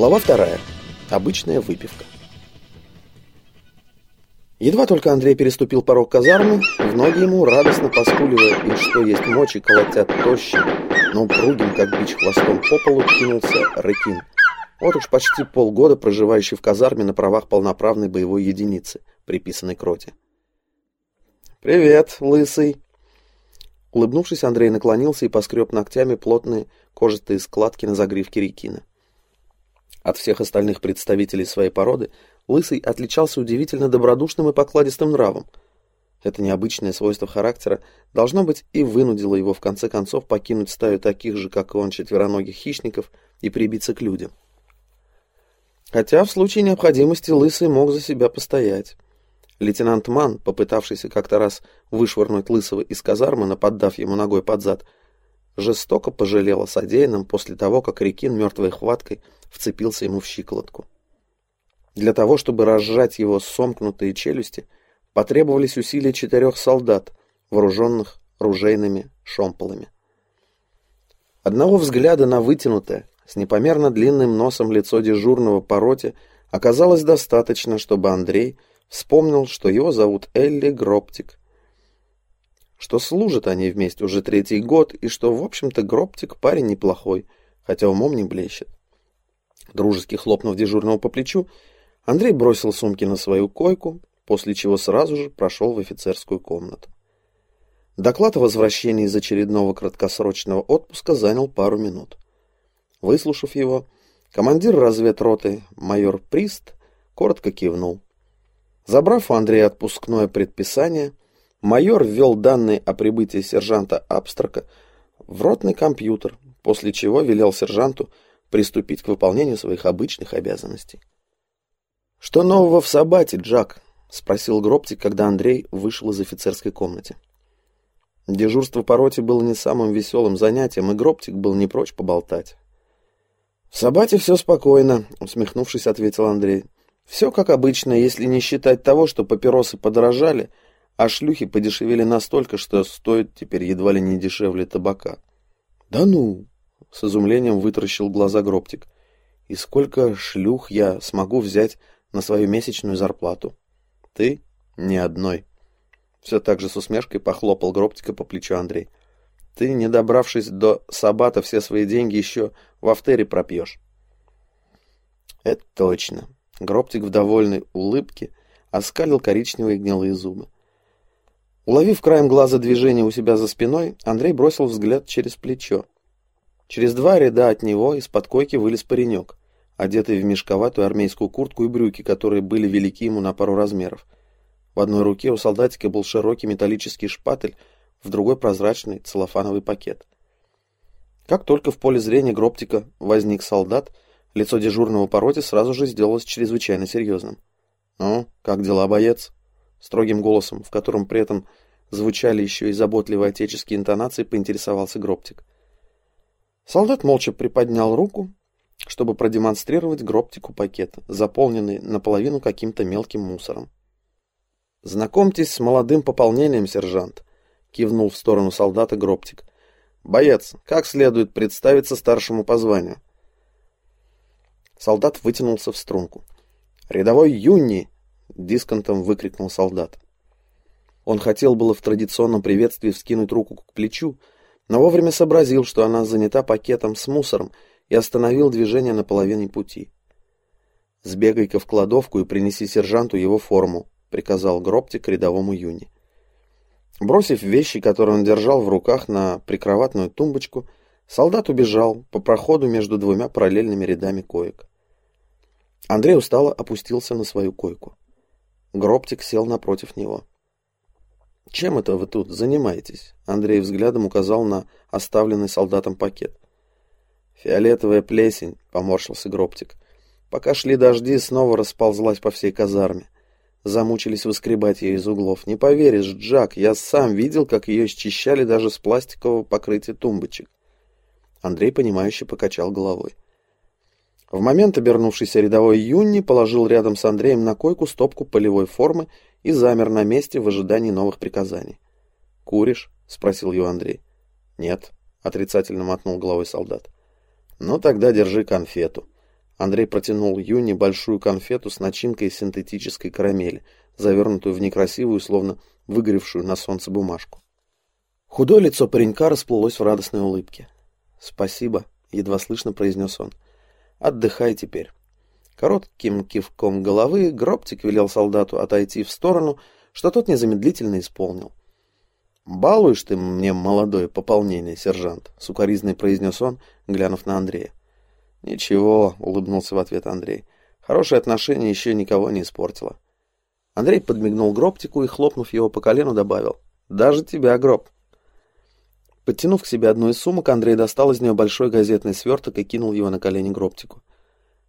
Глава вторая. Обычная выпивка. Едва только Андрей переступил порог казармы, в ноги ему, радостно поскуливая и что есть мочи, колотят тощим, но упругим, как бич хвостом по полу, кинулся Рыкин. Вот уж почти полгода проживающий в казарме на правах полноправной боевой единицы, приписанной к роте. «Привет, лысый!» Улыбнувшись, Андрей наклонился и поскреб ногтями плотные кожистые складки на загривке Рекина. От всех остальных представителей своей породы Лысый отличался удивительно добродушным и покладистым нравом. Это необычное свойство характера должно быть и вынудило его в конце концов покинуть стаю таких же, как и он, четвероногих хищников и прибиться к людям. Хотя в случае необходимости Лысый мог за себя постоять. Лейтенант Ман, попытавшийся как-то раз вышвырнуть Лысого из казармы, наподдав ему ногой под зад, жестоко пожалел о содеянном после того, как Рекин мертвой хваткой вцепился ему в щиколотку. Для того, чтобы разжать его сомкнутые челюсти, потребовались усилия четырех солдат, вооруженных ружейными шомполами. Одного взгляда на вытянутое, с непомерно длинным носом лицо дежурного по роте оказалось достаточно, чтобы Андрей вспомнил, что его зовут Элли Гроптик, что служат они вместе уже третий год, и что, в общем-то, Гроптик парень неплохой, хотя умом не блещет. Дружески хлопнув дежурного по плечу, Андрей бросил сумки на свою койку, после чего сразу же прошел в офицерскую комнату. Доклад о возвращении из очередного краткосрочного отпуска занял пару минут. Выслушав его, командир разведроты майор Прист коротко кивнул. Забрав у Андрея отпускное предписание, майор ввел данные о прибытии сержанта Абстрака в ротный компьютер, после чего велел сержанту приступить к выполнению своих обычных обязанностей. «Что нового в Сабате, Джак?» — спросил Гроптик, когда Андрей вышел из офицерской комнаты. Дежурство по роте было не самым веселым занятием, и Гроптик был не прочь поболтать. «В Сабате все спокойно», — усмехнувшись, ответил Андрей. «Все как обычно, если не считать того, что папиросы подорожали, а шлюхи подешевели настолько, что стоят теперь едва ли не дешевле табака». «Да ну!» — с изумлением вытаращил глаза Гроптик. «И сколько шлюх я смогу взять на свою месячную зарплату?» «Ты? Ни одной». Все так же с усмешкой похлопал Гроптика по плечу Андрей. Ты, не добравшись до Сабата, все свои деньги еще в автере пропьешь. Это точно. Гроптик в довольной улыбке оскалил коричневые гнилые зубы. Уловив краем глаза движение у себя за спиной, Андрей бросил взгляд через плечо. Через два ряда от него из-под койки вылез паренек, одетый в мешковатую армейскую куртку и брюки, которые были велики ему на пару размеров. В одной руке у солдатика был широкий металлический шпатель, в другой прозрачный целлофановый пакет. Как только в поле зрения Гроптика возник солдат, лицо дежурного по роте сразу же сделалось чрезвычайно серьезным. «Ну, как дела, боец?» Строгим голосом, в котором при этом звучали еще и заботливые отеческие интонации, поинтересовался Гроптик. Солдат молча приподнял руку, чтобы продемонстрировать Гроптику пакет, заполненный наполовину каким-то мелким мусором. «Знакомьтесь с молодым пополнением, сержант», кивнул в сторону солдата Гроптик. Боец, как следует представиться старшему по званию. Солдат вытянулся в струнку. Рядовой Юнни, дисконтом выкрикнул солдат. Он хотел было в традиционном приветствии вскинуть руку к плечу, но вовремя сообразил, что она занята пакетом с мусором, и остановил движение на половине пути. «Сбегай-ка в кладовку и принеси сержанту его форму», — приказал Гроптик рядовому Юни. Бросив вещи, которые он держал в руках на прикроватную тумбочку, солдат убежал по проходу между двумя параллельными рядами коек. Андрей устало опустился на свою койку. Гроптик сел напротив него. «Чем это вы тут занимаетесь?» Андрей взглядом указал на оставленный солдатом пакет. «Фиолетовая плесень», — поморщился Гроптик. Пока шли дожди, снова расползлась по всей казарме. Замучились выскребать ее из углов. Не поверишь, Джак, я сам видел, как ее счищали даже с пластикового покрытия тумбочек. Андрей, понимающе покачал головой. В момент обернувшийся рядовой Юнни положил рядом с Андреем на койку стопку полевой формы и замер на месте в ожидании новых приказаний. «Куришь?» — спросил его Андрей. «Нет», — отрицательно мотнул головой солдат. «Ну тогда держи конфету». Андрей протянул Юне большую конфету с начинкой синтетической карамели, завернутую в некрасивую, словно выгоревшую на солнце бумажку. Худое лицо паренька расплылось в радостной улыбке. «Спасибо», — едва слышно произнес он. «Отдыхай теперь». Коротким кивком головы Гробтик велел солдату отойти в сторону, что тот незамедлительно исполнил. «Балуешь ты мне молодое пополнение, сержант», — сукоризный произнес он, глянув на Андрея. «Ничего», — улыбнулся в ответ Андрей. «Хорошее отношение еще никого не испортило». Андрей подмигнул Гробтику и, хлопнув его по колену, добавил. «Даже тебя, Гроб». Подтянув к себе одну из сумок, Андрей достал из нее большой газетный сверток и кинул его на колени Гробтику.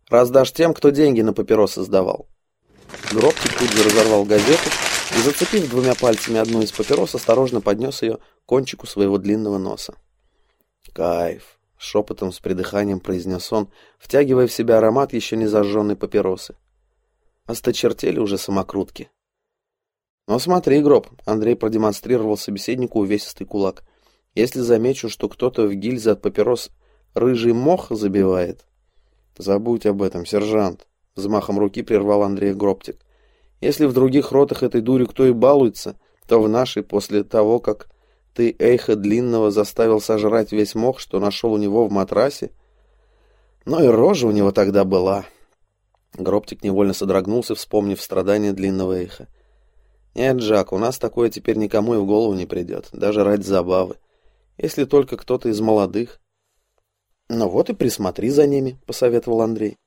«Раздашь тем, кто деньги на папиросы сдавал». Гробтик тут же разорвал газету и, зацепив двумя пальцами одну из папирос, осторожно поднес ее к кончику своего длинного носа. «Кайф!» Шепотом с придыханием произнес он, втягивая в себя аромат еще не зажженной папиросы. Осточертели уже самокрутки. «Ну смотри, гроб», — Андрей продемонстрировал собеседнику увесистый кулак. «Если замечу, что кто-то в гильзе от папирос рыжий мох забивает...» «Забудь об этом, сержант», — взмахом руки прервал Андрей Гробтик. «Если в других ротах этой дури кто и балуется, то в нашей, после того, как ты Эйха Длинного заставил сожрать весь мох, что нашел у него в матрасе? Ну и рожа у него тогда была. Гробтик невольно содрогнулся, вспомнив страдания Длинного Эйха. Нет, Джак, у нас такое теперь никому и в голову не придет, даже ради забавы. Если только кто-то из молодых. Ну вот и присмотри за ними, посоветовал Андрей.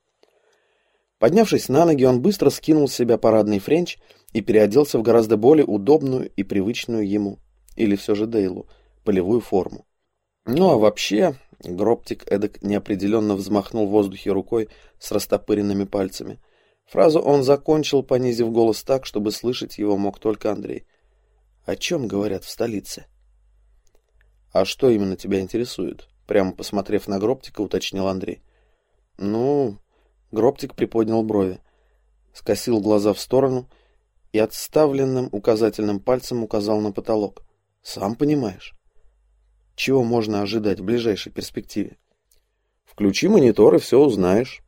Поднявшись на ноги, он быстро скинул с себя парадный френч и переоделся в гораздо более удобную и привычную ему или все же Дейлу, полевую форму. Ну а вообще, Гробтик эдак неопределенно взмахнул в воздухе рукой с растопыренными пальцами. Фразу он закончил, понизив голос так, чтобы слышать его мог только Андрей. «О чем говорят в столице?» «А что именно тебя интересует?» Прямо посмотрев на Гробтика, уточнил Андрей. «Ну...» Гробтик приподнял брови, скосил глаза в сторону и отставленным указательным пальцем указал на потолок. Сам понимаешь. Чего можно ожидать в ближайшей перспективе? Включи монитор и все узнаешь.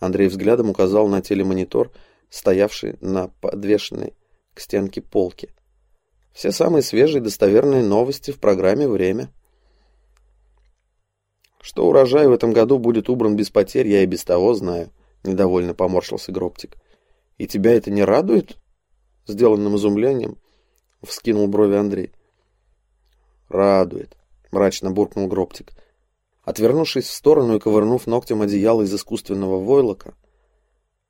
Андрей взглядом указал на телемонитор, стоявший на подвешенной к стенке полки. Все самые свежие достоверные новости в программе «Время». Что урожай в этом году будет убран без потерь, я и без того знаю, недовольно поморщился Гробтик. И тебя это не радует? Сделанным изумлением вскинул брови Андрей. «Радует», — мрачно буркнул Гробтик. Отвернувшись в сторону и ковырнув ногтем одеяло из искусственного войлока,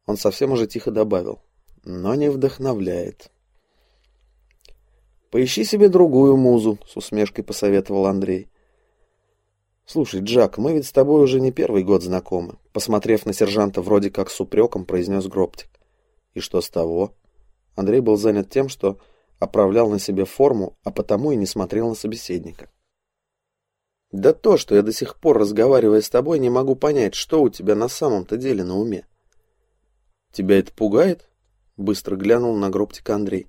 он совсем уже тихо добавил, но не вдохновляет. «Поищи себе другую музу», — с усмешкой посоветовал Андрей. «Слушай, Джак, мы ведь с тобой уже не первый год знакомы», — посмотрев на сержанта вроде как с упреком, произнес Гробтик. «И что с того?» Андрей был занят тем, что оправлял на себе форму, а потому и не смотрел на собеседника. Да то, что я до сих пор, разговаривая с тобой, не могу понять, что у тебя на самом-то деле на уме. Тебя это пугает? Быстро глянул на гробтика Андрей.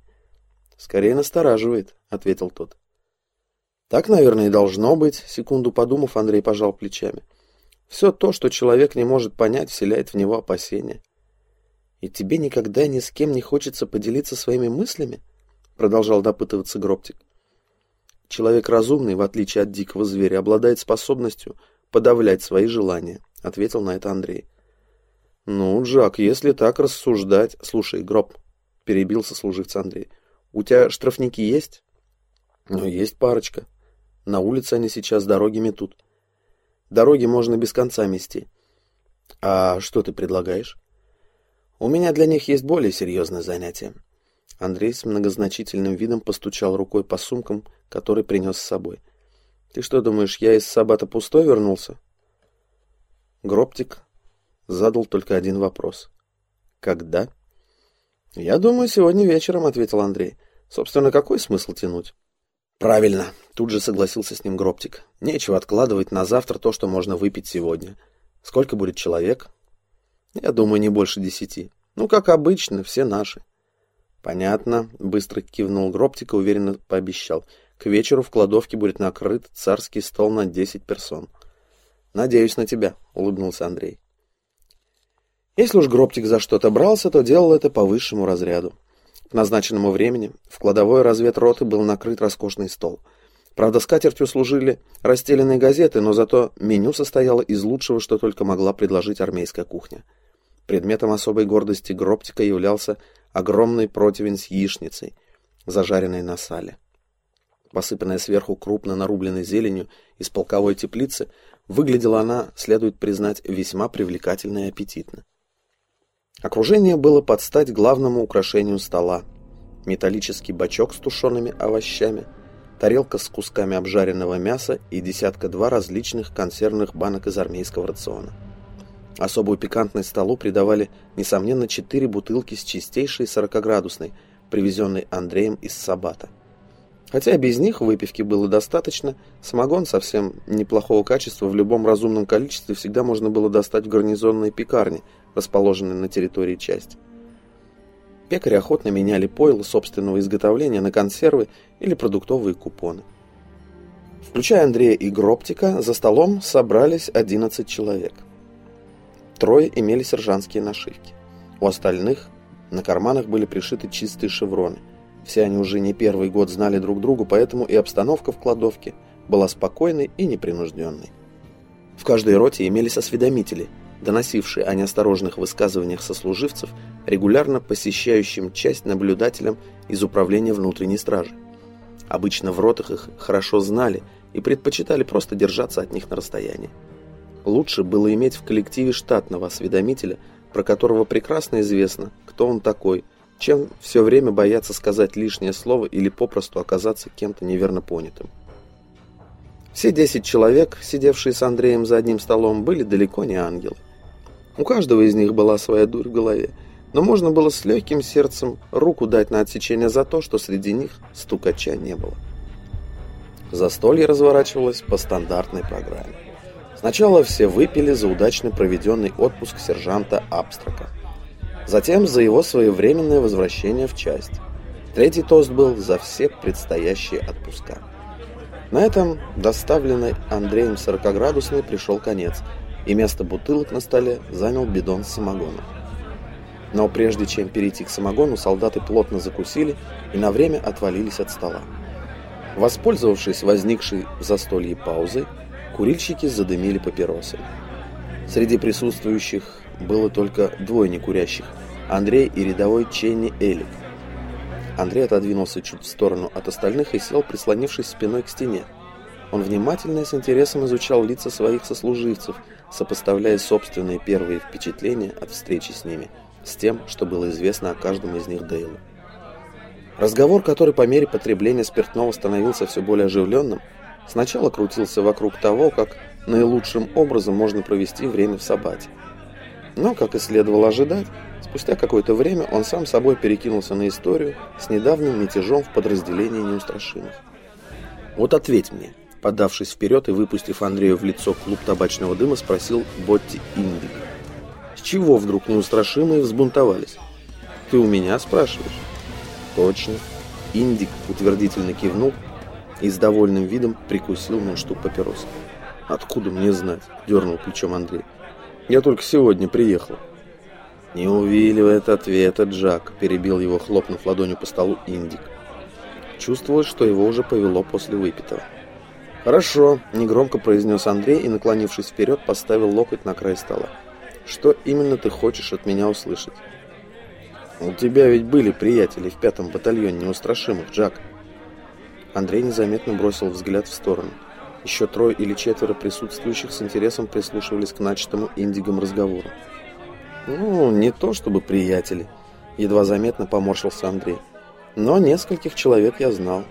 Скорее настораживает, ответил тот. Так, наверное, и должно быть, секунду подумав, Андрей пожал плечами. Все то, что человек не может понять, вселяет в него опасения. И тебе никогда ни с кем не хочется поделиться своими мыслями? продолжал допытываться Гробтик. Человек разумный, в отличие от дикого зверя, обладает способностью подавлять свои желания, ответил на это Андрей. Ну, Джак, если так рассуждать... Слушай, Гроб, перебил сослуживца Андрей. У тебя штрафники есть? Ну, есть парочка. На улице они сейчас дороги метут. Дороги можно без конца мести. А что ты предлагаешь? У меня для них есть более серьезное занятие. Андрей с многозначительным видом постучал рукой по сумкам, которые принес с собой. «Ты что думаешь, я из Сабата пустой вернулся?» Гробтик задал только один вопрос. «Когда?» «Я думаю, сегодня вечером», — ответил Андрей. «Собственно, какой смысл тянуть?» «Правильно», — тут же согласился с ним Гробтик. «Нечего откладывать на завтра то, что можно выпить сегодня. Сколько будет человек?» «Я думаю, не больше десяти. Ну, как обычно, все наши». «Понятно», — быстро кивнул Гробтика, уверенно пообещал. «К вечеру в кладовке будет накрыт царский стол на десять персон». «Надеюсь на тебя», — улыбнулся Андрей. Если уж Гроптик за что-то брался, то делал это по высшему разряду. К назначенному времени в кладовой разведроты был накрыт роскошный стол. Правда, скатертью служили расстеленные газеты, но зато меню состояло из лучшего, что только могла предложить армейская кухня. Предметом особой гордости Гроптика являлся огромный противень с яичницей, зажаренной на сале. Посыпанная сверху крупно нарубленной зеленью из полковой теплицы, выглядела она, следует признать, весьма привлекательно и аппетитно. Окружение было под стать главному украшению стола. Металлический бачок с тушеными овощами, тарелка с кусками обжаренного мяса и десятка-два различных консервных банок из армейского рациона. Особую пикантность столу придавали, несомненно, четыре бутылки с чистейшей сорокоградусной, привезенной Андреем из Сабата. Хотя без них выпивки было достаточно, самогон совсем неплохого качества в любом разумном количестве всегда можно было достать в гарнизонной пекарне, расположенной на территории части. Пекари охотно меняли пойло собственного изготовления на консервы или продуктовые купоны. Включая Андрея и Гроптика, за столом собрались 11 человек. Трое имели сержантские нашивки. У остальных на карманах были пришиты чистые шевроны – все они уже не первый год знали друг другу, поэтому и обстановка в кладовке была спокойной и непринужденной. В каждой роте имелись осведомители, доносившие о неосторожных высказываниях сослуживцев, регулярно посещающим часть наблюдателям из управления внутренней стражи. Обычно в ротах их хорошо знали и предпочитали просто держаться от них на расстоянии. Лучше было иметь в коллективе штатного осведомителя, про которого прекрасно известно, кто он такой – чем все время бояться сказать лишнее слово или попросту оказаться кем-то неверно понятым. Все десять человек, сидевшие с Андреем за одним столом, были далеко не ангелы. У каждого из них была своя дурь в голове, но можно было с легким сердцем руку дать на отсечение за то, что среди них стукача не было. Застолье разворачивалось по стандартной программе. Сначала все выпили за удачно проведенный отпуск сержанта Абстрака – Затем за его своевременное возвращение в часть. Третий тост был за все предстоящие отпуска. На этом доставленный Андреем 40-градусный пришел конец, и место бутылок на столе занял бидон с самогоном. Но прежде чем перейти к самогону, солдаты плотно закусили и на время отвалились от стола. Воспользовавшись возникшей в застолье паузой, курильщики задымили папиросы. Среди присутствующих было только двое некурящих – Андрей и рядовой Ченни Элик. Андрей отодвинулся чуть в сторону от остальных и сел, прислонившись спиной к стене. Он внимательно и с интересом изучал лица своих сослуживцев, сопоставляя собственные первые впечатления от встречи с ними с тем, что было известно о каждом из них Дейлу. Разговор, который по мере потребления спиртного становился все более оживленным, сначала крутился вокруг того, как наилучшим образом можно провести время в Сабате. Но, как и следовало ожидать, спустя какое-то время он сам собой перекинулся на историю с недавним мятежом в подразделении неустрашимых. «Вот ответь мне», подавшись вперед и выпустив Андрею в лицо клуб табачного дыма, спросил Ботти Индик. «С чего вдруг неустрашимые взбунтовались?» «Ты у меня спрашиваешь?» «Точно». Индик утвердительно кивнул и с довольным видом прикусил мундштук папиросы. «Откуда мне знать?» – дернул плечом Андрей. Я только сегодня приехал». «Не увиливает ответа Джак», — перебил его, хлопнув ладонью по столу Индик. Чувствовалось, что его уже повело после выпитого. «Хорошо», — негромко произнес Андрей и, наклонившись вперед, поставил локоть на край стола. «Что именно ты хочешь от меня услышать?» «У тебя ведь были приятели в пятом батальоне неустрашимых, Джак». Андрей незаметно бросил взгляд в сторону. Еще трое или четверо присутствующих с интересом прислушивались к начатому индигом разговору. «Ну, не то чтобы приятели», — едва заметно поморщился Андрей. «Но нескольких человек я знал».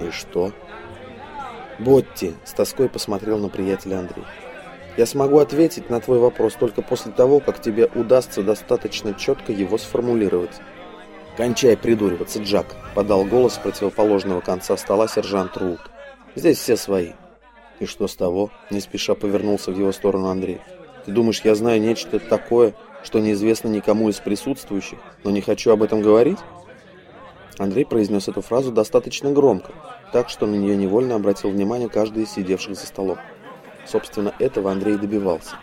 «И что?» «Ботти», — с тоской посмотрел на приятеля Андрей. «Я смогу ответить на твой вопрос только после того, как тебе удастся достаточно четко его сформулировать». «Кончай придуриваться, Джак», — подал голос с противоположного конца стола сержант Рулт. «Здесь все свои». «И что с того?» – не спеша повернулся в его сторону Андрей. «Ты думаешь, я знаю нечто такое, что неизвестно никому из присутствующих, но не хочу об этом говорить?» Андрей произнес эту фразу достаточно громко, так что на нее невольно обратил внимание каждый из сидевших за столом. Собственно, этого Андрей добивался.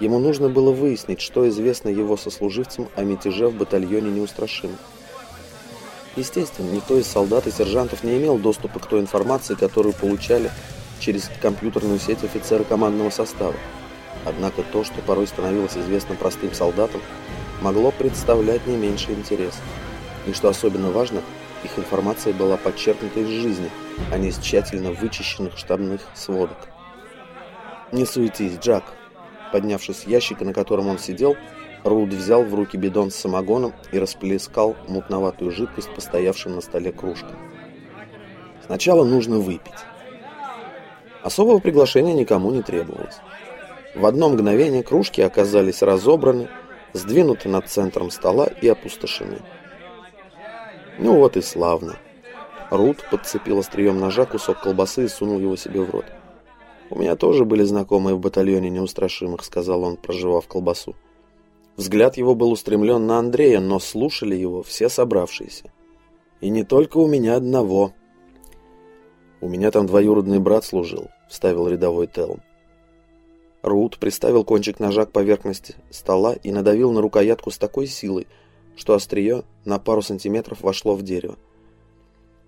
Ему нужно было выяснить, что известно его сослуживцам о мятеже в батальоне неустрашимых. Естественно, никто из солдат и сержантов не имел доступа к той информации, которую получали через компьютерную сеть офицеры командного состава. Однако то, что порой становилось известно простым солдатам, могло представлять не меньший интерес. И что особенно важно, их информация была подчеркнута из жизни, а не из тщательно вычищенных штабных сводок. «Не суетись, Джак!» Поднявшись с ящика, на котором он сидел, Руд взял в руки бидон с самогоном и расплескал мутноватую жидкость по стоявшим на столе кружкам. «Сначала нужно выпить». Особого приглашения никому не требовалось. В одно мгновение кружки оказались разобраны, сдвинуты над центром стола и опустошены. Ну вот и славно. Рут подцепил острием ножа кусок колбасы и сунул его себе в рот. «У меня тоже были знакомые в батальоне неустрашимых», — сказал он, проживав колбасу. Взгляд его был устремлен на Андрея, но слушали его все собравшиеся. «И не только у меня одного». «У меня там двоюродный брат служил», — вставил рядовой Телм. Рут приставил кончик ножа к поверхности стола и надавил на рукоятку с такой силой, что острие на пару сантиметров вошло в дерево.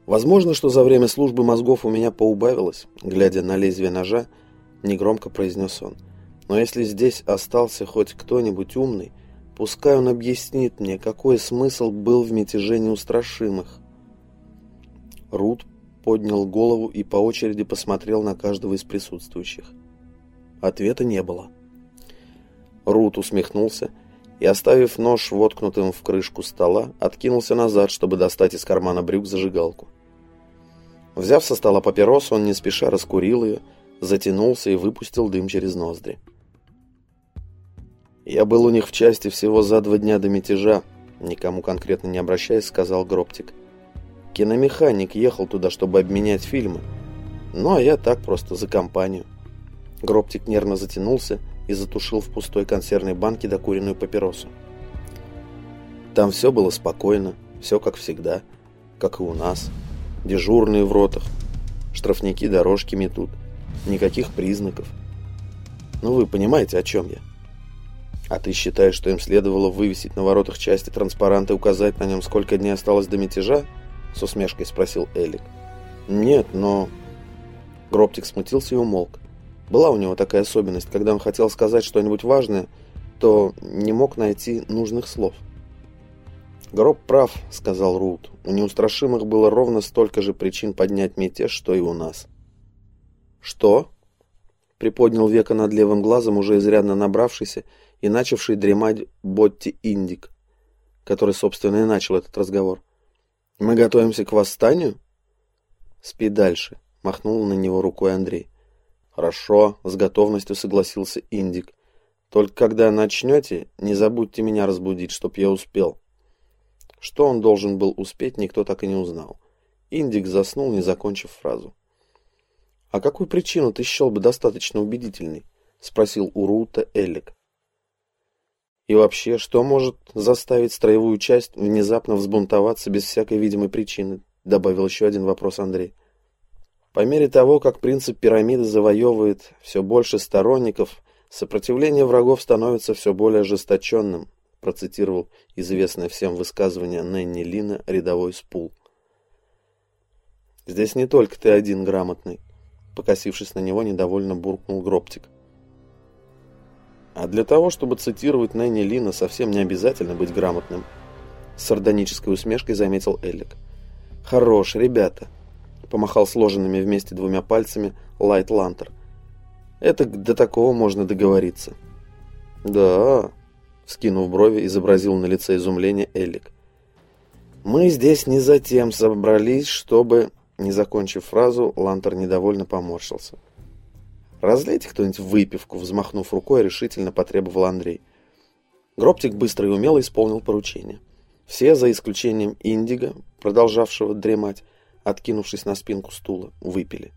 Возможно, что за время службы мозгов у меня поубавилось, глядя на лезвие ножа, негромко произнес он. Но если здесь остался хоть кто-нибудь умный, пускай он объяснит мне, какой смысл был в мятеже неустрашимых. Рут поднял голову и по очереди посмотрел на каждого из присутствующих. Ответа не было. Рут усмехнулся и, оставив нож воткнутым в крышку стола, откинулся назад, чтобы достать из кармана брюк зажигалку. Взяв со стола папиросу, он не спеша раскурил ее, затянулся и выпустил дым через ноздри. «Я был у них в части всего за два дня до мятежа», никому конкретно не обращаясь, сказал Гроптик. «Киномеханик ехал туда, чтобы обменять фильмы, ну а я так просто за компанию». Гробтик нервно затянулся и затушил в пустой консервной банке докуренную папиросу. Там все было спокойно, все как всегда, как и у нас. Дежурные в ротах, штрафники дорожки метут, никаких признаков. Ну вы понимаете, о чем я? А ты считаешь, что им следовало вывесить на воротах части транспаранта и указать на нем, сколько дней осталось до мятежа? С усмешкой спросил Элик. Нет, но... Гробтик смутился и умолк. Была у него такая особенность, когда он хотел сказать что-нибудь важное, то не мог найти нужных слов. «Гроб прав», — сказал Рут. «У неустрашимых было ровно столько же причин поднять мятеж, что и у нас». «Что?» — приподнял века над левым глазом, уже изрядно набравшийся и начавший дремать Ботти Индик, который, собственно, и начал этот разговор. «Мы готовимся к восстанию?» «Спи дальше», — махнул на него рукой Андрей. «Хорошо», — с готовностью согласился Индик. «Только когда начнете, не забудьте меня разбудить, чтоб я успел». Что он должен был успеть, никто так и не узнал. Индик заснул, не закончив фразу. «А какую причину ты счел бы достаточно убедительной?» — спросил у Рута Эллик. «И вообще, что может заставить строевую часть внезапно взбунтоваться без всякой видимой причины?» — добавил еще один вопрос Андрей. По мере того, как принцип пирамиды завоевывает все больше сторонников, сопротивление врагов становится все более ожесточенным, процитировал известное всем высказывание Нэнни Лина рядовой спул. «Здесь не только ты один грамотный», — покосившись на него, недовольно буркнул Гроптик. «А для того, чтобы цитировать Нэнни Лина, совсем не обязательно быть грамотным», — с сардонической усмешкой заметил Эллик. «Хорош, ребята», помахал сложенными вместе двумя пальцами Лайт Лантер. Это до такого можно договориться. Да, скинув брови, изобразил на лице изумление Элик. Мы здесь не затем собрались, чтобы... Не закончив фразу, Лантер недовольно поморщился. «Разлейте кто-нибудь выпивку», взмахнув рукой, решительно потребовал Андрей. Гробтик быстро и умело исполнил поручение. Все, за исключением Индиго, продолжавшего дремать, откинувшись на спинку стула, выпили.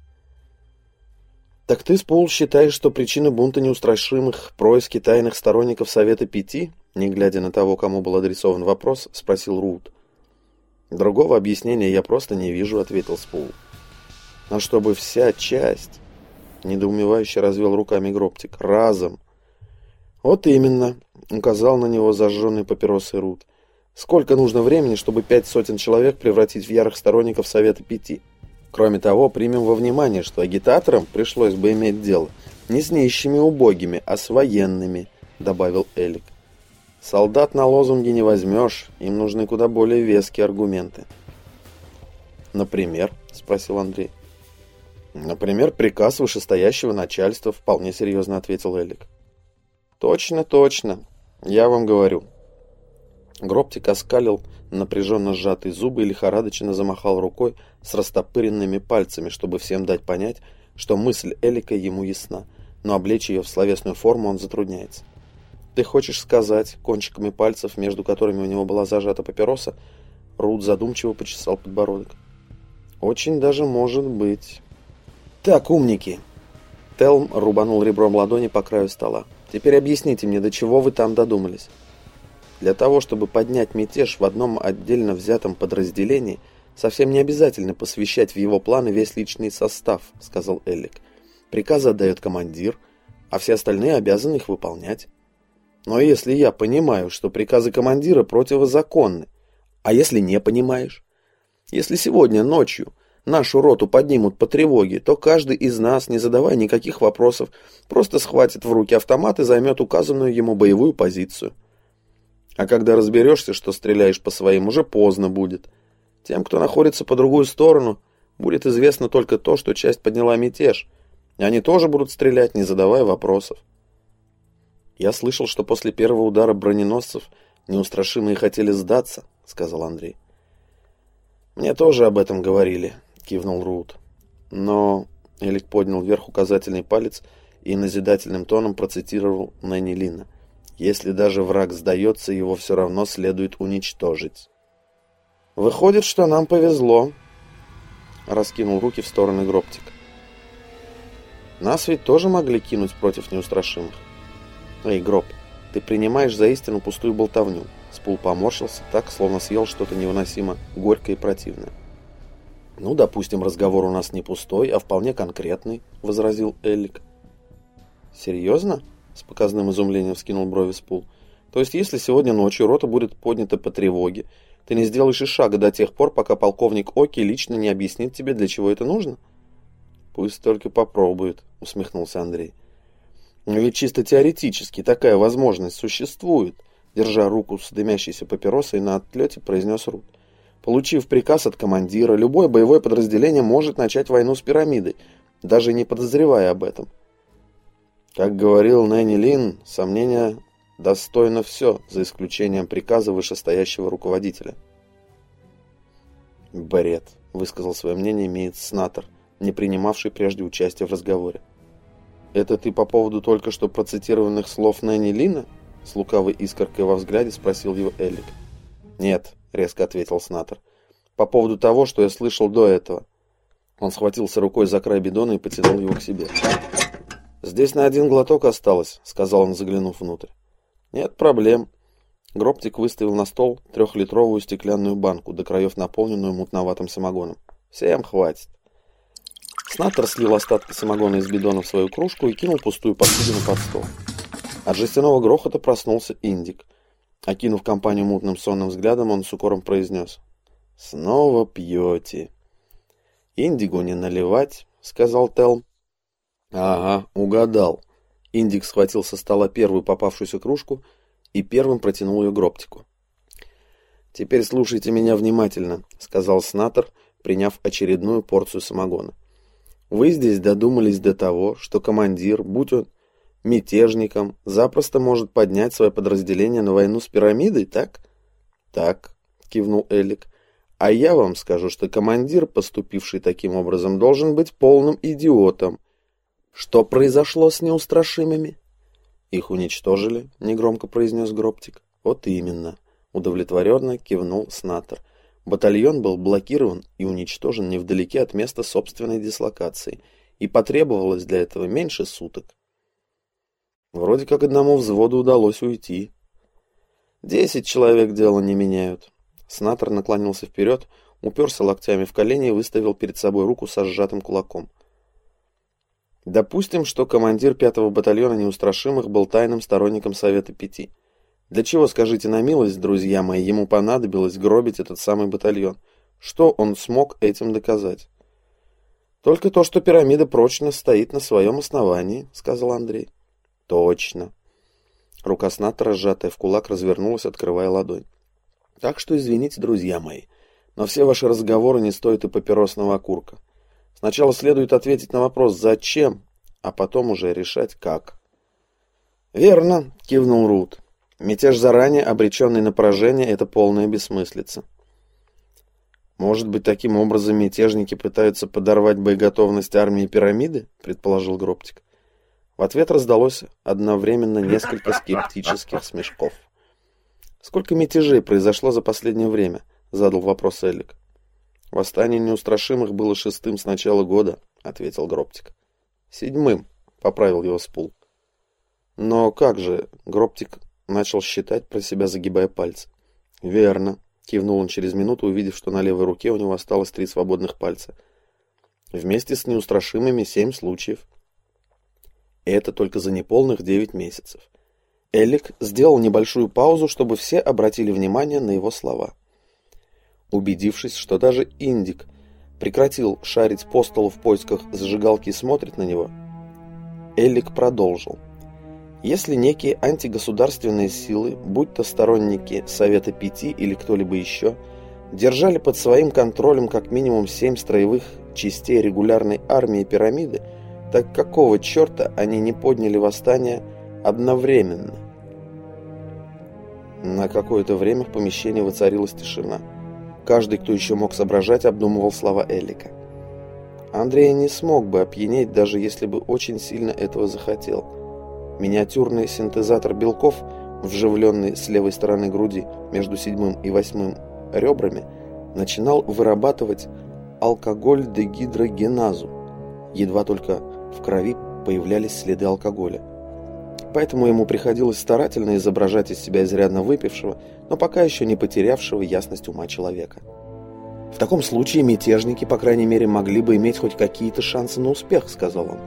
«Так ты, Спол, считаешь, что причина бунта неустрашимых – происки тайных сторонников Совета Пяти?» Не глядя на того, кому был адресован вопрос, спросил Рут. «Другого объяснения я просто не вижу», – ответил Спул. «А чтобы вся часть...» – недоумевающе развел руками Гроптик. «Разом!» «Вот именно», — указал на него зажженный папиросой Рут. «Сколько нужно времени, чтобы пять сотен человек превратить в ярых сторонников Совета Пяти? Кроме того, примем во внимание, что агитаторам пришлось бы иметь дело не с нищими убогими, а с военными», — добавил Элик. «Солдат на лозунги не возьмешь, им нужны куда более веские аргументы». «Например?» — спросил Андрей. «Например, приказ вышестоящего начальства», — вполне серьезно ответил Элик. «Точно, точно. Я вам говорю». Гробтик оскалил напряженно сжатые зубы и лихорадочно замахал рукой с растопыренными пальцами, чтобы всем дать понять, что мысль Элика ему ясна, но облечь ее в словесную форму он затрудняется. «Ты хочешь сказать, кончиками пальцев, между которыми у него была зажата папироса?» Рут задумчиво почесал подбородок. «Очень даже может быть». «Так, умники!» Телм рубанул ребром ладони по краю стола. Теперь объясните мне, до чего вы там додумались? Для того, чтобы поднять мятеж в одном отдельно взятом подразделении, совсем не обязательно посвящать в его планы весь личный состав, сказал Эллик. Приказы отдает командир, а все остальные обязаны их выполнять. Но если я понимаю, что приказы командира противозаконны, а если не понимаешь? Если сегодня ночью нашу роту поднимут по тревоге, то каждый из нас, не задавая никаких вопросов, просто схватит в руки автомат и займет указанную ему боевую позицию. А когда разберешься, что стреляешь по своим, уже поздно будет. Тем, кто находится по другую сторону, будет известно только то, что часть подняла мятеж, и они тоже будут стрелять, не задавая вопросов. «Я слышал, что после первого удара броненосцев неустрашимые хотели сдаться», — сказал Андрей. «Мне тоже об этом говорили», кивнул Рут. Но Элик поднял вверх указательный палец и назидательным тоном процитировал Нэнни Лина. Если даже враг сдается, его все равно следует уничтожить. Выходит, что нам повезло, раскинул руки в стороны Гроптик. Нас ведь тоже могли кинуть против неустрашимых. Эй, Гроб, ты принимаешь за истину пустую болтовню. Спул поморщился так, словно съел что-то невыносимо горькое и противное. «Ну, допустим, разговор у нас не пустой, а вполне конкретный», — возразил Эллик. «Серьезно?» — с показным изумлением вскинул брови Спул. «То есть, если сегодня ночью рота будет поднята по тревоге, ты не сделаешь и шага до тех пор, пока полковник Оки лично не объяснит тебе, для чего это нужно?» «Пусть только попробует», — усмехнулся Андрей. «Но ведь чисто теоретически такая возможность существует», — держа руку с дымящейся папиросой на отлете, произнес Рут. Получив приказ от командира, любое боевое подразделение может начать войну с пирамидой, даже не подозревая об этом. Как говорил Нэнни Лин, сомнения достойно все, за исключением приказа вышестоящего руководителя. «Бред», — высказал свое мнение имеет Снатор, не принимавший прежде участия в разговоре. «Это ты по поводу только что процитированных слов Нэнни Лина?» С лукавой искоркой во взгляде спросил его Эллик. «Нет», резко ответил Снатор. По поводу того, что я слышал до этого. Он схватился рукой за край бидона и потянул его к себе. «Здесь на один глоток осталось», — сказал он, заглянув внутрь. «Нет проблем». Гробтик выставил на стол трехлитровую стеклянную банку, до краев наполненную мутноватым самогоном. «Всем хватит». Снаттер слил остатки самогона из бидона в свою кружку и кинул пустую посудину под стол. От жестяного грохота проснулся Индик. Окинув компанию мутным сонным взглядом, он с укором произнес. «Снова пьете». «Индигу не наливать», — сказал Телм. «Ага, угадал». Индик схватил со стола первую попавшуюся кружку и первым протянул ее гробтику. «Теперь слушайте меня внимательно», — сказал Снатор, приняв очередную порцию самогона. «Вы здесь додумались до того, что командир, будь он мятежником, запросто может поднять свое подразделение на войну с пирамидой, так? Так, кивнул Элик. А я вам скажу, что командир, поступивший таким образом, должен быть полным идиотом. Что произошло с неустрашимыми? Их уничтожили, негромко произнес Гроптик. Вот именно, удовлетворенно кивнул Снатор. Батальон был блокирован и уничтожен невдалеке от места собственной дислокации, и потребовалось для этого меньше суток. Вроде как одному взводу удалось уйти. Десять человек дело не меняют. Снатор наклонился вперед, уперся локтями в колени и выставил перед собой руку со сжатым кулаком. Допустим, что командир пятого батальона неустрашимых был тайным сторонником Совета Пяти. Для чего, скажите на милость, друзья мои, ему понадобилось гробить этот самый батальон? Что он смог этим доказать? Только то, что пирамида прочно стоит на своем основании, сказал Андрей. Точно. Рука снатора, сжатая в кулак, развернулась, открывая ладонь. Так что извините, друзья мои, но все ваши разговоры не стоят и папиросного окурка. Сначала следует ответить на вопрос «зачем?», а потом уже решать «как». «Верно», — кивнул Рут. «Мятеж заранее, обреченный на поражение, — это полная бессмыслица». «Может быть, таким образом мятежники пытаются подорвать боеготовность армии пирамиды?» — предположил Гроптик. В ответ раздалось одновременно несколько скептических смешков. «Сколько мятежей произошло за последнее время?» — задал вопрос Эллик. «Восстание неустрашимых было шестым с начала года», — ответил Гроптик. «Седьмым», — поправил его Спул. «Но как же?» — Гроптик начал считать про себя, загибая пальцы. «Верно», — кивнул он через минуту, увидев, что на левой руке у него осталось три свободных пальца. «Вместе с неустрашимыми семь случаев». И это только за неполных девять месяцев. Элик сделал небольшую паузу, чтобы все обратили внимание на его слова. Убедившись, что даже Индик прекратил шарить по столу в поисках зажигалки и смотрит на него, Элик продолжил. Если некие антигосударственные силы, будь то сторонники Совета Пяти или кто-либо еще, держали под своим контролем как минимум семь строевых частей регулярной армии пирамиды, так какого черта они не подняли восстание одновременно? На какое-то время в помещении воцарилась тишина. Каждый, кто еще мог соображать, обдумывал слова Элика. Андрей не смог бы опьянеть, даже если бы очень сильно этого захотел. Миниатюрный синтезатор белков, вживленный с левой стороны груди между седьмым и восьмым ребрами, начинал вырабатывать алкоголь-дегидрогеназу. Едва только в крови появлялись следы алкоголя. Поэтому ему приходилось старательно изображать из себя изрядно выпившего, но пока еще не потерявшего ясность ума человека. «В таком случае мятежники, по крайней мере, могли бы иметь хоть какие-то шансы на успех», — сказал он.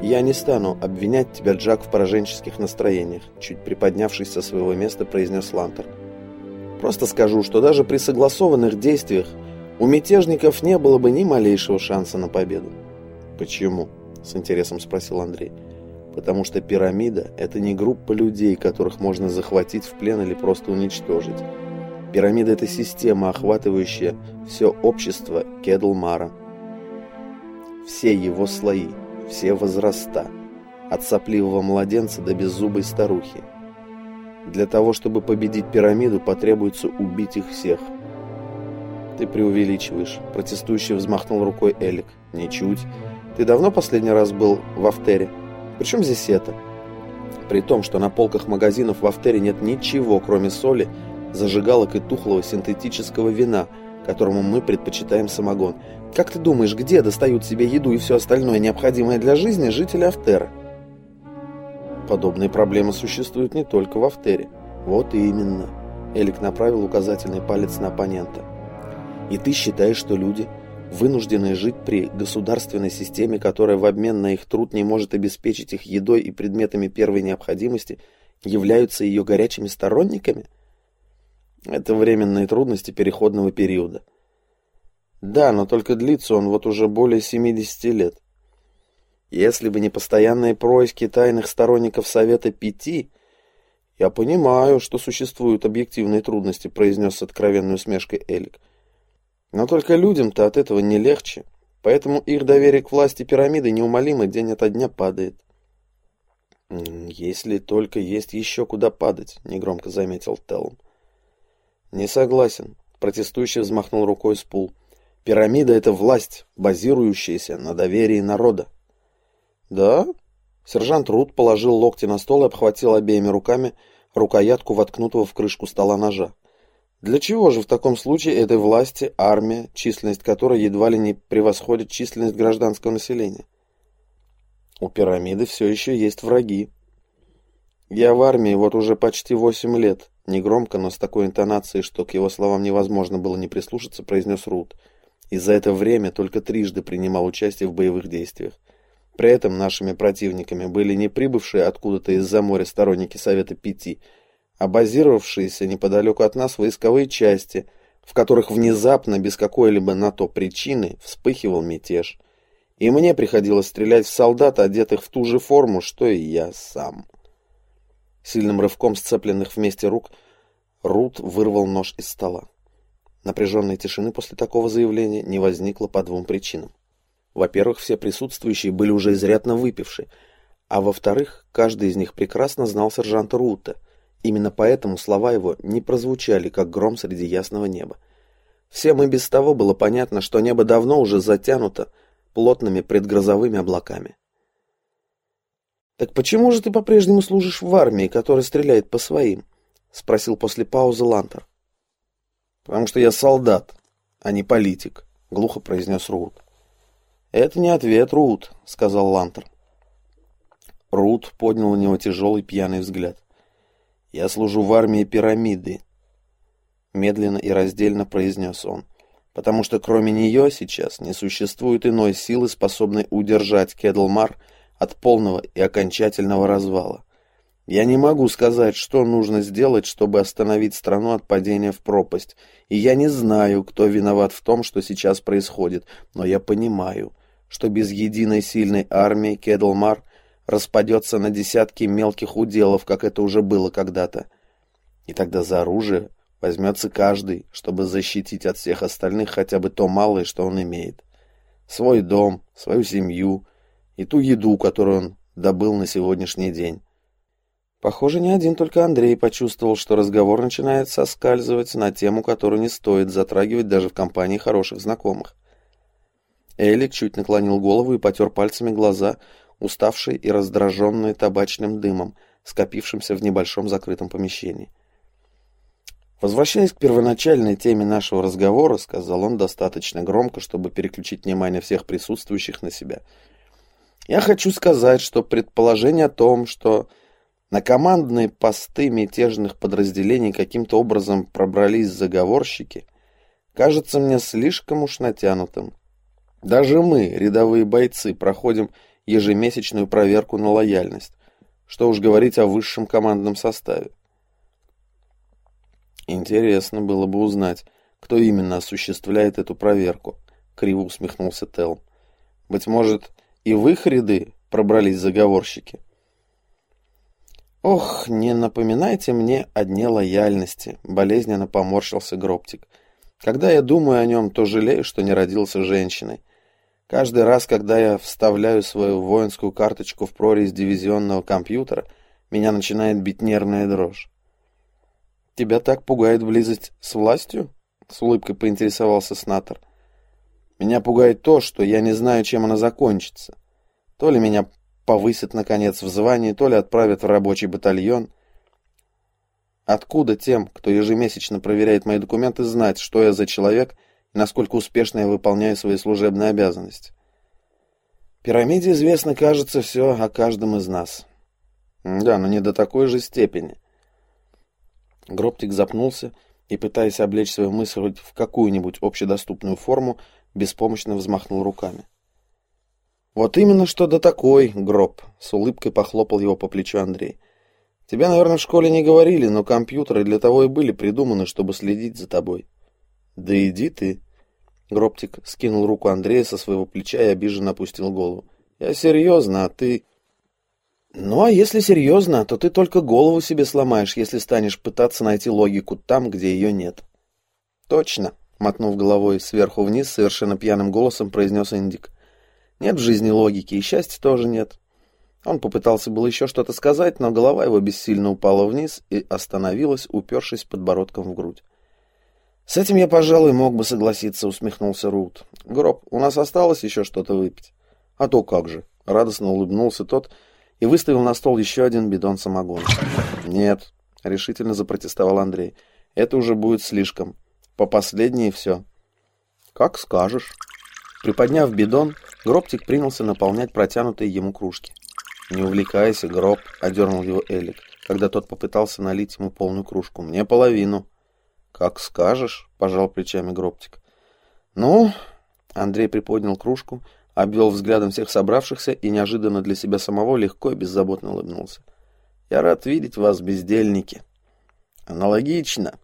«Я не стану обвинять тебя, Джак, в пораженческих настроениях», — чуть приподнявшись со своего места, произнес Лантер. «Просто скажу, что даже при согласованных действиях у мятежников не было бы ни малейшего шанса на победу». «Почему?» — с интересом спросил Андрей. «Потому что пирамида — это не группа людей, которых можно захватить в плен или просто уничтожить. Пирамида — это система, охватывающая все общество Кедлмара. Все его слои, все возраста, от сопливого младенца до беззубой старухи. Для того, чтобы победить пирамиду, потребуется убить их всех». «Ты преувеличиваешь», — протестующий взмахнул рукой Элик. «Ничуть». Ты давно последний раз был в Автере? Причем здесь это? При том, что на полках магазинов в Автере нет ничего, кроме соли, зажигалок и тухлого синтетического вина, которому мы предпочитаем самогон. Как ты думаешь, где достают себе еду и все остальное необходимое для жизни жители Автера? Подобные проблемы существуют не только в Автере. Вот и именно. Элик направил указательный палец на оппонента. И ты считаешь, что люди вынуждены жить при государственной системе, которая в обмен на их труд не может обеспечить их едой и предметами первой необходимости, являются ее горячими сторонниками? Это временные трудности переходного периода. Да, но только длится он вот уже более 70 лет. Если бы не постоянные происки тайных сторонников Совета Пяти, я понимаю, что существуют объективные трудности, произнес с откровенной усмешкой Элик. Но только людям-то от этого не легче, поэтому их доверие к власти пирамиды неумолимо день ото дня падает. «Если только есть еще куда падать», — негромко заметил Телм. «Не согласен», — протестующий взмахнул рукой Спул. «Пирамида — это власть, базирующаяся на доверии народа». «Да?» Сержант Рут положил локти на стол и обхватил обеими руками рукоятку воткнутого в крышку стола ножа. Для чего же в таком случае этой власти армия, численность которой едва ли не превосходит численность гражданского населения? У пирамиды все еще есть враги. Я в армии вот уже почти восемь лет, негромко, но с такой интонацией, что к его словам невозможно было не прислушаться, произнес Рут. И за это время только трижды принимал участие в боевых действиях. При этом нашими противниками были не прибывшие откуда-то из-за моря сторонники Совета Пяти, а базировавшиеся неподалеку от нас войсковые части, в которых внезапно, без какой-либо на то причины, вспыхивал мятеж. И мне приходилось стрелять в солдат, одетых в ту же форму, что и я сам. Сильным рывком сцепленных вместе рук Рут вырвал нож из стола. Напряженной тишины после такого заявления не возникло по двум причинам. Во-первых, все присутствующие были уже изрядно выпивши, а во-вторых, каждый из них прекрасно знал сержанта Рута. Именно поэтому слова его не прозвучали, как гром среди ясного неба. Всем и без того было понятно, что небо давно уже затянуто плотными предгрозовыми облаками. «Так почему же ты по-прежнему служишь в армии, которая стреляет по своим?» — спросил после паузы Лантер. «Потому что я солдат, а не политик», — глухо произнес Рут. «Это не ответ, Рут», — сказал Лантер. Рут поднял на него тяжелый пьяный взгляд. «Я служу в армии пирамиды», — медленно и раздельно произнес он, «потому что кроме нее сейчас не существует иной силы, способной удержать Кедлмар от полного и окончательного развала. Я не могу сказать, что нужно сделать, чтобы остановить страну от падения в пропасть, и я не знаю, кто виноват в том, что сейчас происходит, но я понимаю, что без единой сильной армии Кедлмар распадется на десятки мелких уделов, как это уже было когда-то. И тогда за оружие возьмется каждый, чтобы защитить от всех остальных хотя бы то малое, что он имеет. Свой дом, свою семью и ту еду, которую он добыл на сегодняшний день. Похоже, не один только Андрей почувствовал, что разговор начинает соскальзывать на тему, которую не стоит затрагивать даже в компании хороших знакомых. Элик чуть наклонил голову и потер пальцами глаза, уставшие и раздраженные табачным дымом, скопившимся в небольшом закрытом помещении. «Возвращаясь к первоначальной теме нашего разговора», — сказал он достаточно громко, чтобы переключить внимание всех присутствующих на себя, — «я хочу сказать, что предположение о том, что на командные посты мятежных подразделений каким-то образом пробрались заговорщики, кажется мне слишком уж натянутым. Даже мы, рядовые бойцы, проходим ежемесячную проверку на лояльность. Что уж говорить о высшем командном составе. Интересно было бы узнать, кто именно осуществляет эту проверку, криво усмехнулся Тел. Быть может, и в их ряды пробрались заговорщики. Ох, не напоминайте мне о дне лояльности, болезненно поморщился Гроптик. Когда я думаю о нем, то жалею, что не родился женщиной. Каждый раз, когда я вставляю свою воинскую карточку в прорезь дивизионного компьютера, меня начинает бить нервная дрожь. «Тебя так пугает близость с властью?» — с улыбкой поинтересовался Снатор. «Меня пугает то, что я не знаю, чем она закончится. То ли меня повысят, наконец, в звании, то ли отправят в рабочий батальон. Откуда тем, кто ежемесячно проверяет мои документы, знать, что я за человек — насколько успешно я выполняю свои служебные обязанности. Пирамиде известно, кажется, все о каждом из нас. Да, но не до такой же степени. Гроптик запнулся и, пытаясь облечь свою мысль в какую-нибудь общедоступную форму, беспомощно взмахнул руками. «Вот именно что до такой, Гроб!» — с улыбкой похлопал его по плечу Андрей. «Тебя, наверное, в школе не говорили, но компьютеры для того и были придуманы, чтобы следить за тобой». «Да иди ты!» Гробтик скинул руку Андрея со своего плеча и обиженно опустил голову. «Я серьезно, а ты...» «Ну, а если серьезно, то ты только голову себе сломаешь, если станешь пытаться найти логику там, где ее нет». «Точно!» — мотнув головой сверху вниз, совершенно пьяным голосом произнес Индик. «Нет в жизни логики, и счастья тоже нет». Он попытался было еще что-то сказать, но голова его бессильно упала вниз и остановилась, упершись подбородком в грудь. «С этим я, пожалуй, мог бы согласиться», — усмехнулся Рут. «Гроб, у нас осталось еще что-то выпить?» «А то как же!» — радостно улыбнулся тот и выставил на стол еще один бидон самогона. «Нет», — решительно запротестовал Андрей, — «это уже будет слишком. По последней все». «Как скажешь». Приподняв бидон, Гробтик принялся наполнять протянутые ему кружки. «Не увлекайся, Гроб», — одернул его Элик, когда тот попытался налить ему полную кружку. «Мне половину». «Как скажешь», — пожал плечами Гробтик. «Ну...» — Андрей приподнял кружку, обвел взглядом всех собравшихся и неожиданно для себя самого легко и беззаботно улыбнулся. «Я рад видеть вас, бездельники». «Аналогично».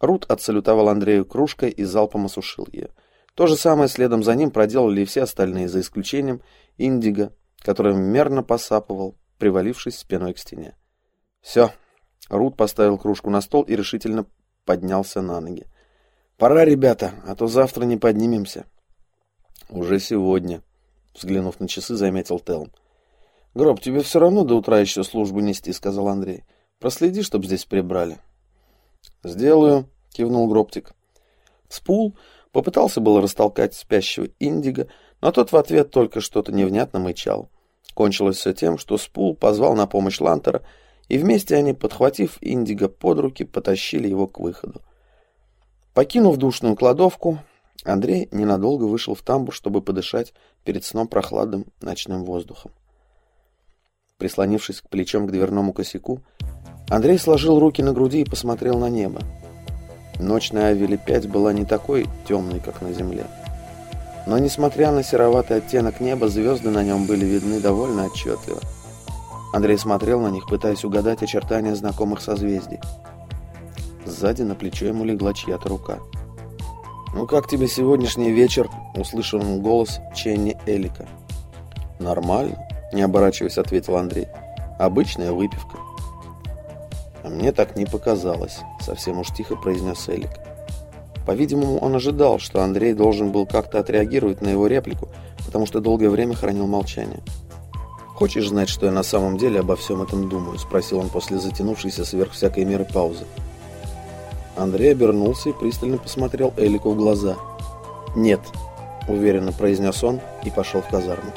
Рут отсалютовал Андрею кружкой и залпом осушил ее. То же самое следом за ним проделали и все остальные, за исключением Индиго, который мерно посапывал, привалившись спиной к стене. «Все». Рут поставил кружку на стол и решительно поднялся на ноги. «Пора, ребята, а то завтра не поднимемся». «Уже сегодня», — взглянув на часы, заметил Телм. «Гроб, тебе все равно до утра еще службу нести», — сказал Андрей. «Проследи, чтоб здесь прибрали». «Сделаю», — кивнул Гробтик. Спул попытался было растолкать спящего Индиго, но тот в ответ только что-то невнятно мычал. Кончилось все тем, что Спул позвал на помощь Лантера, и вместе они, подхватив Индиго под руки, потащили его к выходу. Покинув душную кладовку, Андрей ненадолго вышел в тамбур, чтобы подышать перед сном прохладным ночным воздухом. Прислонившись к плечом к дверному косяку, Андрей сложил руки на груди и посмотрел на небо. Ночь на Авеле-5 была не такой темной, как на земле. Но, несмотря на сероватый оттенок неба, звезды на нем были видны довольно отчетливо. Андрей смотрел на них, пытаясь угадать очертания знакомых созвездий. Сзади на плечо ему легла чья-то рука. «Ну как тебе сегодняшний вечер?» — услышал он голос Ченни Элика. «Нормально», — не оборачиваясь, ответил Андрей. «Обычная выпивка». «А мне так не показалось», — совсем уж тихо произнес Элик. По-видимому, он ожидал, что Андрей должен был как-то отреагировать на его реплику, потому что долгое время хранил молчание. «Хочешь знать, что я на самом деле обо всем этом думаю?» – спросил он после затянувшейся сверх всякой меры паузы. Андрей обернулся и пристально посмотрел Элику в глаза. «Нет», – уверенно произнес он и пошел в казарму.